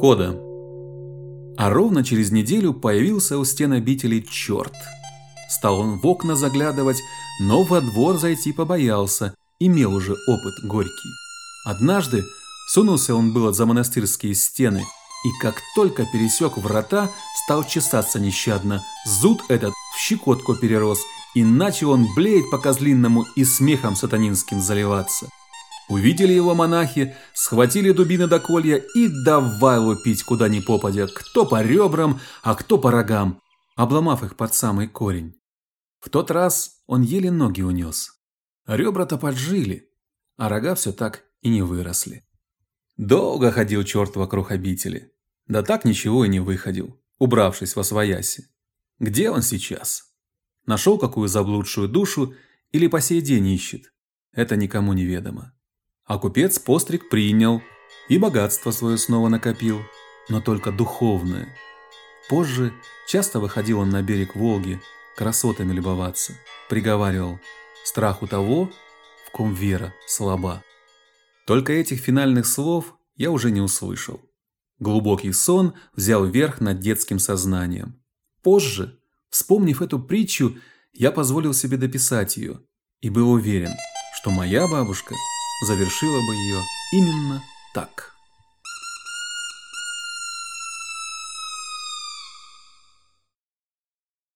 Кода. А ровно через неделю появился у стен обители черт. Стал он в окна заглядывать, но во двор зайти побоялся, имел уже опыт горький. Однажды сунулся он было за монастырские стены, и как только пересек врата, стал чесаться нещадно. Зуд этот в щекотку перерос, и начал он блеять по-козлинному и смехом сатанинским заливаться. Увидели его монахи, схватили дубины до колья и давай лупить куда ни попадя, кто по ребрам, а кто по рогам, обломав их под самый корень. В тот раз он еле ноги унес. Ребра-то поджили, а рога все так и не выросли. Долго ходил черт вокруг обители, да так ничего и не выходил, убравшись во свояси. Где он сейчас? Нашел какую заблудшую душу или по сей день ищет? Это никому не ведомо. А купец постриг принял и богатство свое снова накопил, но только духовное. Позже часто выходил он на берег Волги красотами любоваться, приговаривал «страх у того, в ком вера слаба». Только этих финальных слов я уже не услышал. Глубокий сон взял верх над детским сознанием. Позже, вспомнив эту притчу, я позволил себе дописать ее и был уверен, что моя бабушка – завершила бы ее именно так.